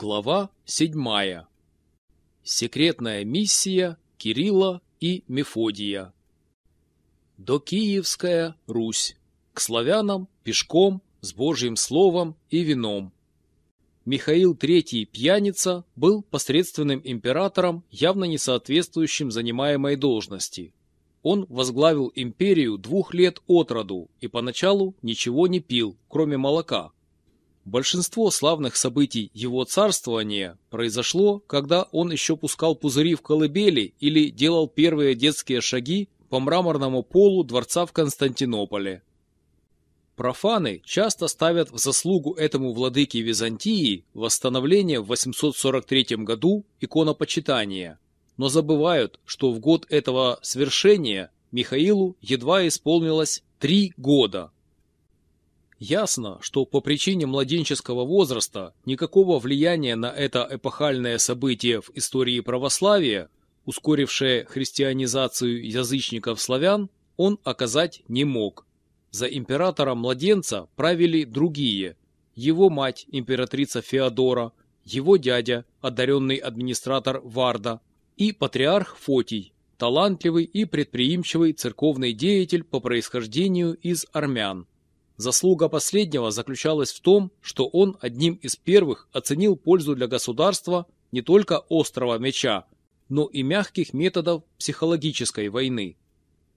Глава 7. Секретная миссия Кирилла и Мефодия. До Киевская Русь. К славянам пешком, с Божьим словом и вином. Михаил III Пьяница был посредственным императором, явно не соответствующим занимаемой должности. Он возглавил империю двух лет от роду и поначалу ничего не пил, кроме молока – Большинство славных событий его царствования произошло, когда он еще пускал пузыри в колыбели или делал первые детские шаги по мраморному полу дворца в Константинополе. Профаны часто ставят в заслугу этому владыке Византии восстановление в 843 году иконопочитания, но забывают, что в год этого свершения Михаилу едва исполнилось три года – Ясно, что по причине младенческого возраста никакого влияния на это эпохальное событие в истории православия, ускорившее христианизацию язычников-славян, он оказать не мог. За императора-младенца правили другие. Его мать, императрица Феодора, его дядя, одаренный администратор Варда, и патриарх Фотий, талантливый и предприимчивый церковный деятель по происхождению из армян. Заслуга последнего заключалась в том, что он одним из первых оценил пользу для государства не только острого меча, но и мягких методов психологической войны.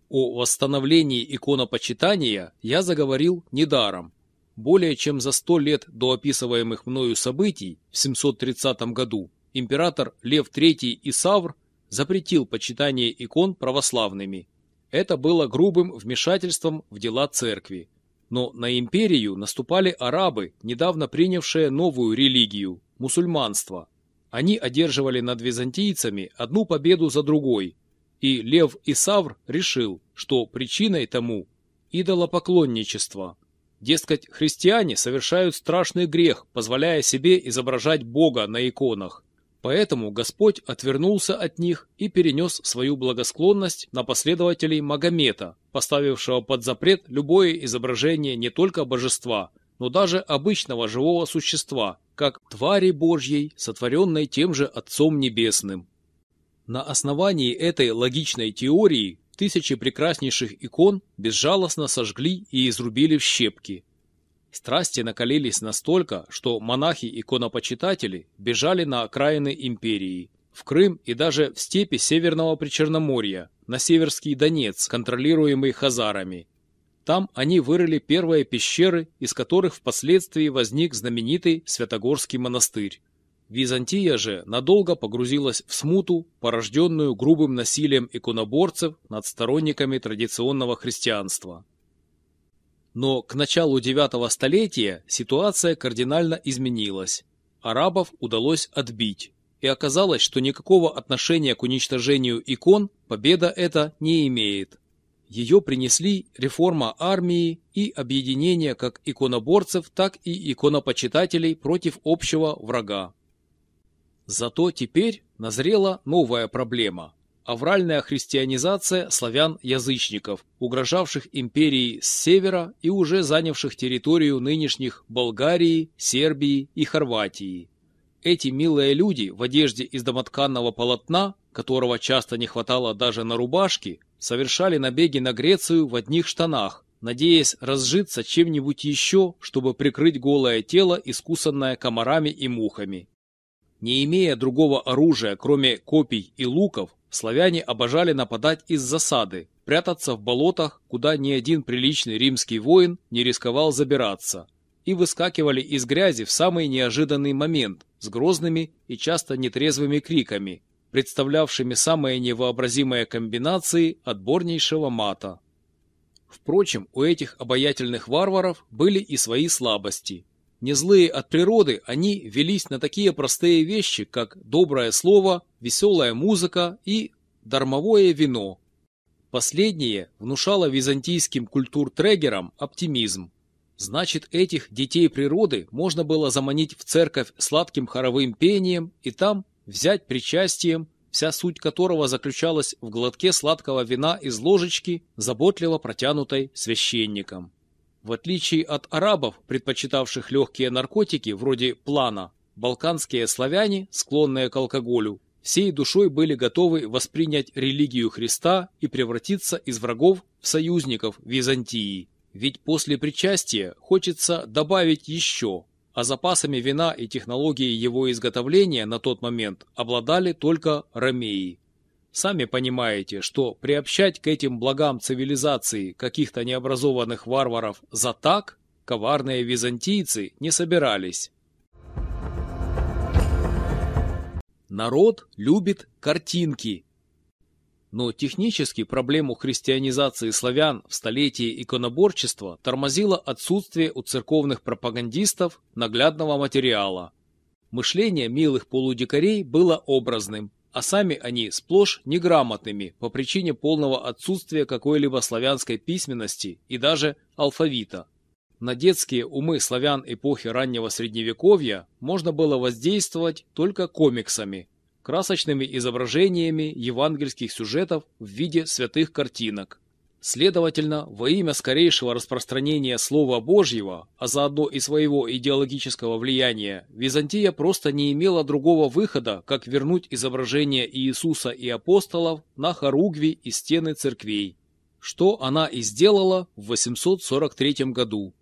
О восстановлении иконопочитания я заговорил недаром. Более чем за сто лет до описываемых мною событий в 730 году император Лев III Исавр запретил почитание икон православными. Это было грубым вмешательством в дела церкви. Но на империю наступали арабы, недавно принявшие новую религию – мусульманство. Они одерживали над византийцами одну победу за другой, и Лев Исавр решил, что причиной тому – идолопоклонничество. Дескать, христиане совершают страшный грех, позволяя себе изображать Бога на иконах. Поэтому Господь отвернулся от них и перенес свою благосклонность на последователей Магомета, поставившего под запрет любое изображение не только божества, но даже обычного живого существа, как твари Божьей, сотворенной тем же Отцом Небесным. На основании этой логичной теории тысячи прекраснейших икон безжалостно сожгли и изрубили в щепки – Страсти накалились настолько, что монахи-иконопочитатели бежали на окраины империи, в Крым и даже в степи Северного Причерноморья, на Северский Донец, контролируемый хазарами. Там они вырыли первые пещеры, из которых впоследствии возник знаменитый Святогорский монастырь. Византия же надолго погрузилась в смуту, порожденную грубым насилием иконоборцев над сторонниками традиционного христианства. Но к началу девятого столетия ситуация кардинально изменилась. Арабов удалось отбить. И оказалось, что никакого отношения к уничтожению икон победа эта не имеет. Ее принесли реформа армии и объединение как иконоборцев, так и иконопочитателей против общего врага. Зато теперь назрела новая проблема авральная христианизация славян-язычников, угрожавших империи с севера и уже занявших территорию нынешних Болгарии, Сербии и Хорватии. Эти милые люди в одежде из домотканного полотна, которого часто не хватало даже на рубашке, совершали набеги на Грецию в одних штанах, надеясь разжиться чем-нибудь еще, чтобы прикрыть голое тело, искусанное комарами и мухами. Не имея другого оружия, кроме копий и луков, славяне обожали нападать из засады, прятаться в болотах, куда ни один приличный римский воин не рисковал забираться, и выскакивали из грязи в самый неожиданный момент с грозными и часто нетрезвыми криками, представлявшими самые невообразимые комбинации отборнейшего мата. Впрочем, у этих обаятельных варваров были и свои слабости – не злые от природы, они велись на такие простые вещи, как доброе слово, веселая музыка и дармовое вино. Последнее внушало византийским культуртрегерам оптимизм. Значит, этих детей природы можно было заманить в церковь сладким хоровым пением и там взять причастием, вся суть которого заключалась в глотке сладкого вина из ложечки, заботливо протянутой священником. В отличие от арабов, предпочитавших легкие наркотики вроде плана, балканские славяне, склонные к алкоголю, всей душой были готовы воспринять религию Христа и превратиться из врагов в союзников Византии. Ведь после причастия хочется добавить еще, а запасами вина и технологией его изготовления на тот момент обладали только ромеи. Сами понимаете, что приобщать к этим благам цивилизации каких-то необразованных варваров за так коварные византийцы не собирались. Народ любит картинки. Но технически проблему христианизации славян в столетии иконоборчества тормозило отсутствие у церковных пропагандистов наглядного материала. Мышление милых полудикарей было образным, а сами они сплошь неграмотными по причине полного отсутствия какой-либо славянской письменности и даже алфавита. На детские умы славян эпохи раннего средневековья можно было воздействовать только комиксами, красочными изображениями евангельских сюжетов в виде святых картинок. Следовательно, во имя скорейшего распространения Слова Божьего, а заодно и своего идеологического влияния, Византия просто не имела другого выхода, как вернуть изображение Иисуса и апостолов на хоругви и стены церквей, что она и сделала в 843 году.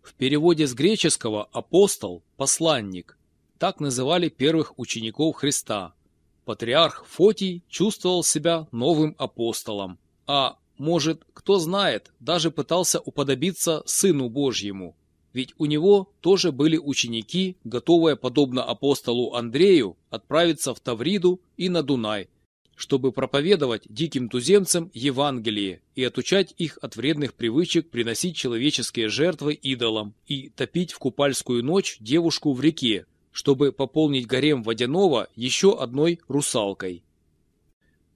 В переводе с греческого «апостол» – «посланник». Так называли первых учеников Христа. Патриарх Фотий чувствовал себя новым апостолом а, может, кто знает, даже пытался уподобиться Сыну Божьему. Ведь у него тоже были ученики, готовые, подобно апостолу Андрею, отправиться в Тавриду и на Дунай, чтобы проповедовать диким туземцам Евангелие и отучать их от вредных привычек приносить человеческие жертвы идолам и топить в купальскую ночь девушку в реке, чтобы пополнить гарем водяного еще одной русалкой.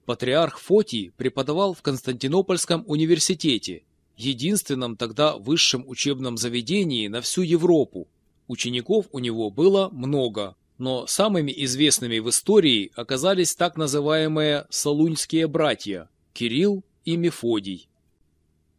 Патриарх Фотий преподавал в Константинопольском университете, единственном тогда высшем учебном заведении на всю Европу. Учеников у него было много, но самыми известными в истории оказались так называемые Солуньские братья – Кирилл и Мефодий.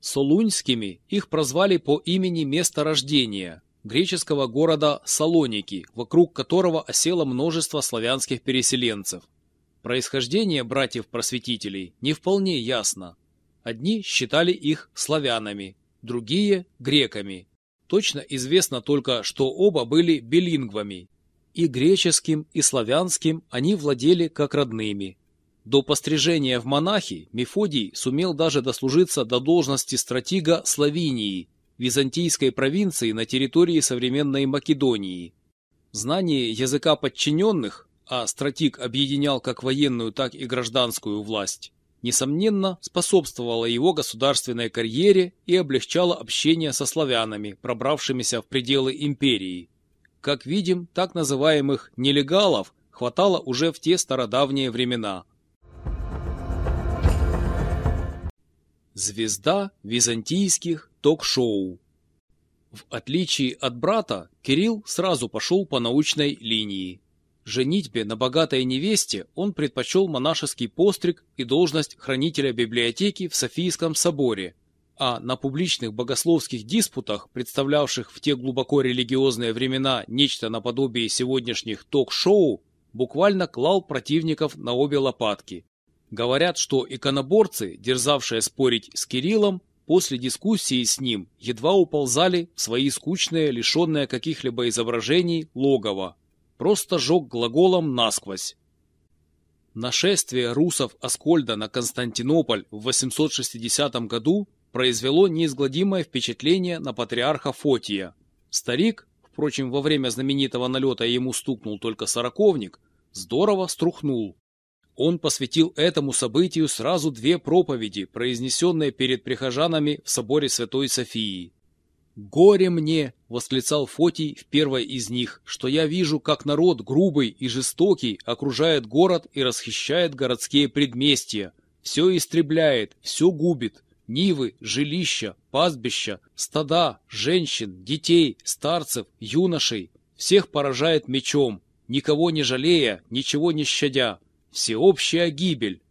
Солуньскими их прозвали по имени места рождения – греческого города Салоники, вокруг которого осело множество славянских переселенцев – Происхождение братьев-просветителей не вполне ясно. Одни считали их славянами, другие – греками. Точно известно только, что оба были билингвами. И греческим, и славянским они владели как родными. До пострижения в монахи Мефодий сумел даже дослужиться до должности стратега Словении, византийской провинции на территории современной Македонии. Знание языка подчиненных а стратик объединял как военную, так и гражданскую власть, несомненно, способствовала его государственной карьере и облегчала общение со славянами, пробравшимися в пределы империи. Как видим, так называемых «нелегалов» хватало уже в те стародавние времена. Звезда византийских ток-шоу В отличие от брата, Кирилл сразу пошел по научной линии. Женитьбе на богатой невесте он предпочел монашеский постриг и должность хранителя библиотеки в Софийском соборе, а на публичных богословских диспутах, представлявших в те глубоко религиозные времена нечто наподобие сегодняшних ток-шоу, буквально клал противников на обе лопатки. Говорят, что иконоборцы, дерзавшие спорить с Кириллом, после дискуссии с ним едва уползали в свои скучные, лишенные каких-либо изображений, логово просто жег глаголом насквозь. Нашествие русов Аскольда на Константинополь в 860 году произвело неизгладимое впечатление на патриарха Фотия. Старик, впрочем, во время знаменитого налета ему стукнул только сороковник, здорово струхнул. Он посвятил этому событию сразу две проповеди, произнесенные перед прихожанами в соборе Святой Софии. «Горе мне!» — восклицал Фотий в первой из них, «что я вижу, как народ грубый и жестокий окружает город и расхищает городские предместья, все истребляет, все губит, нивы, жилища, пастбища, стада, женщин, детей, старцев, юношей, всех поражает мечом, никого не жалея, ничего не щадя, всеобщая гибель.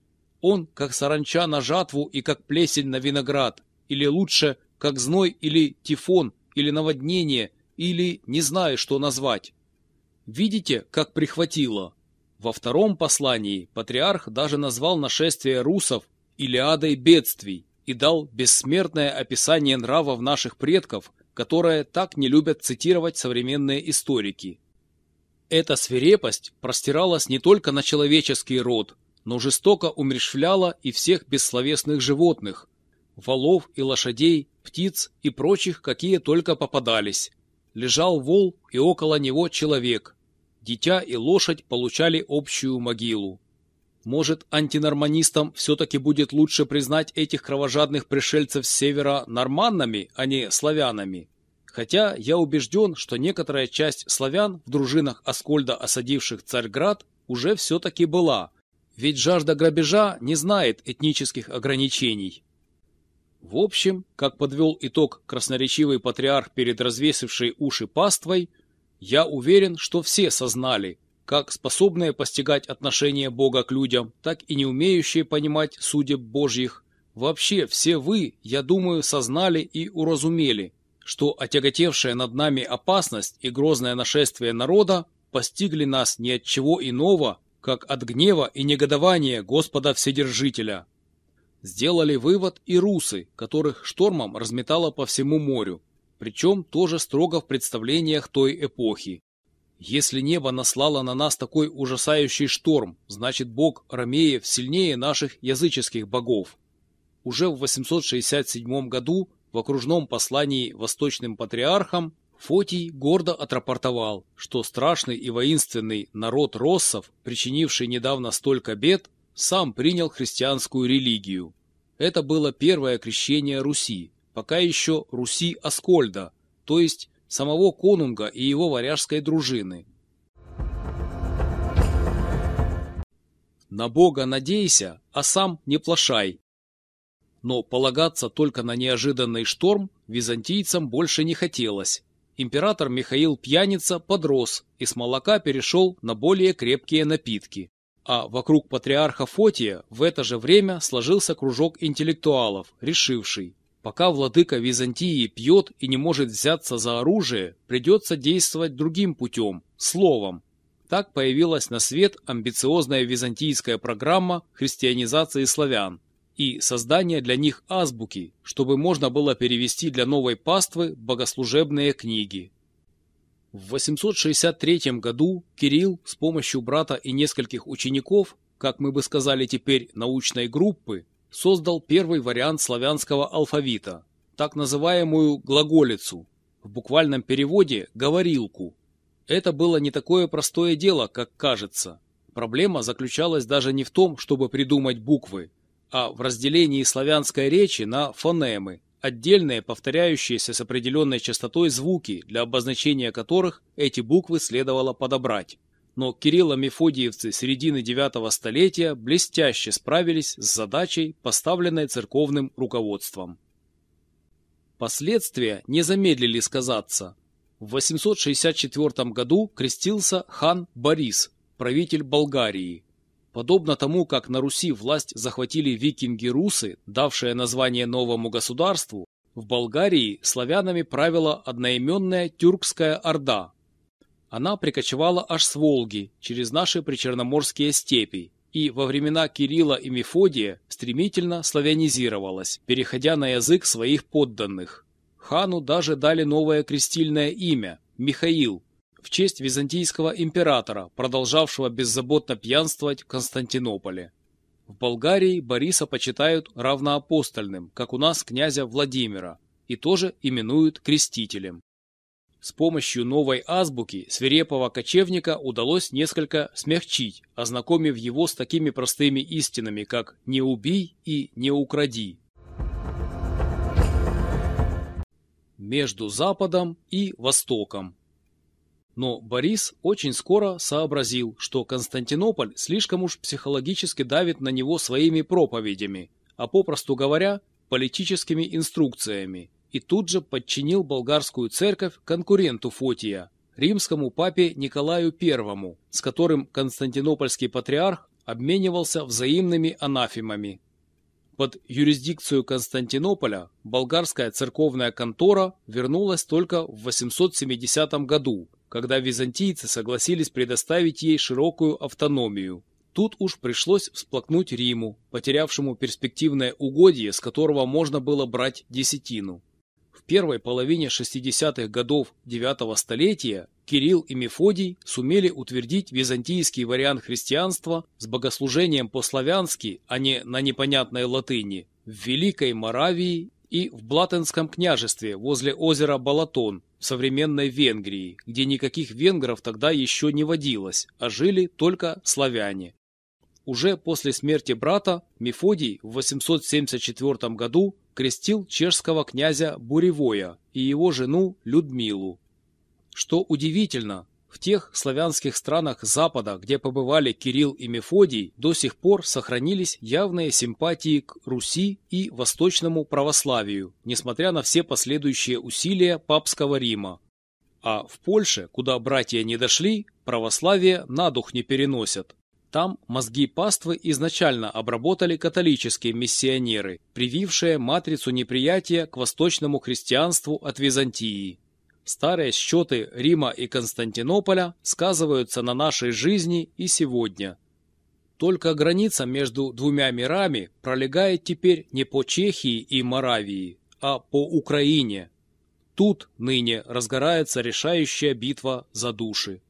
Он, как саранча на жатву и как плесень на виноград, или лучше, как зной или тифон, или наводнение, или не знаю, что назвать. Видите, как прихватило? Во втором послании патриарх даже назвал нашествие русов Илиадой бедствий и дал бессмертное описание нравов наших предков, которое так не любят цитировать современные историки. Эта свирепость простиралась не только на человеческий род, но жестоко умерщвляла и всех бессловесных животных, волов и лошадей, птиц и прочих, какие только попадались. Лежал вол и около него человек, дитя и лошадь получали общую могилу. Может, антинорманистам все-таки будет лучше признать этих кровожадных пришельцев с севера норманнами, а не славянами? Хотя я убежден, что некоторая часть славян в дружинах Аскольда, осадивших Царьград, уже все-таки была, ведь жажда грабежа не знает этнических ограничений. В общем, как подвел итог красноречивый патриарх перед развесившей уши паствой, я уверен, что все сознали, как способные постигать отношения Бога к людям, так и не умеющие понимать судеб Божьих. Вообще все вы, я думаю, сознали и уразумели, что отяготевшая над нами опасность и грозное нашествие народа постигли нас ни от чего иного, как от гнева и негодования Господа Вседержителя. Сделали вывод и русы, которых штормом разметало по всему морю, причем тоже строго в представлениях той эпохи. Если небо наслало на нас такой ужасающий шторм, значит бог Ромеев сильнее наших языческих богов. Уже в 867 году в окружном послании восточным патриархам Фотий гордо отрапортовал, что страшный и воинственный народ россов, причинивший недавно столько бед, сам принял христианскую религию. Это было первое крещение Руси, пока еще Руси Аскольда, то есть самого конунга и его варяжской дружины. На Бога надейся, а сам не плашай. Но полагаться только на неожиданный шторм византийцам больше не хотелось. Император Михаил Пьяница подрос и с молока перешел на более крепкие напитки. А вокруг патриарха Фотия в это же время сложился кружок интеллектуалов, решивший, Пока владыка Византии пьет и не может взяться за оружие, придется действовать другим путем – словом. Так появилась на свет амбициозная византийская программа христианизации славян и создание для них азбуки, чтобы можно было перевести для новой паствы богослужебные книги. В 863 году Кирилл с помощью брата и нескольких учеников, как мы бы сказали теперь, научной группы, создал первый вариант славянского алфавита, так называемую глаголицу, в буквальном переводе «говорилку». Это было не такое простое дело, как кажется. Проблема заключалась даже не в том, чтобы придумать буквы, а в разделении славянской речи на фонемы, отдельные повторяющиеся с определенной частотой звуки, для обозначения которых эти буквы следовало подобрать но Кирилло-Мефодиевцы середины IX столетия блестяще справились с задачей, поставленной церковным руководством. Последствия не замедлили сказаться. В 864 году крестился хан Борис, правитель Болгарии. Подобно тому, как на Руси власть захватили викинги-русы, давшие название новому государству, в Болгарии славянами правила одноименная тюркская орда, она прикочевала аж с Волги, через наши причерноморские степи, и во времена Кирилла и Мефодия стремительно славянизировалась, переходя на язык своих подданных. Хану даже дали новое крестильное имя – Михаил, в честь византийского императора, продолжавшего беззаботно пьянствовать в Константинополе. В Болгарии Бориса почитают равноапостольным, как у нас князя Владимира, и тоже именуют крестителем. С помощью новой азбуки свирепого кочевника удалось несколько смягчить, ознакомив его с такими простыми истинами, как «не убий» и «не укради». Между Западом и Востоком. Но Борис очень скоро сообразил, что Константинополь слишком уж психологически давит на него своими проповедями, а попросту говоря, политическими инструкциями, и тут же подчинил болгарскую церковь конкуренту Фотия, римскому папе Николаю I, с которым константинопольский патриарх обменивался взаимными анафемами. Под юрисдикцию Константинополя болгарская церковная контора вернулась только в 870 году, когда византийцы согласились предоставить ей широкую автономию. Тут уж пришлось всплакнуть Риму, потерявшему перспективное угодье, с которого можно было брать десятину. Первой половине 60-х годов IX столетия Кирилл и Мефодий сумели утвердить византийский вариант христианства с богослужением по-славянски, а не на непонятной латыни, в Великой Моравии и в Блатенском княжестве возле озера Балатон в современной Венгрии, где никаких венгров тогда еще не водилось, а жили только славяне. Уже после смерти брата Мефодий в 874 году крестил чешского князя Буревоя и его жену Людмилу. Что удивительно, в тех славянских странах Запада, где побывали Кирилл и Мефодий, до сих пор сохранились явные симпатии к Руси и восточному православию, несмотря на все последующие усилия папского Рима. А в Польше, куда братья не дошли, православие на дух не переносят. Там мозги паствы изначально обработали католические миссионеры, привившие матрицу неприятия к восточному христианству от Византии. Старые счеты Рима и Константинополя сказываются на нашей жизни и сегодня. Только граница между двумя мирами пролегает теперь не по Чехии и Моравии, а по Украине. Тут ныне разгорается решающая битва за души.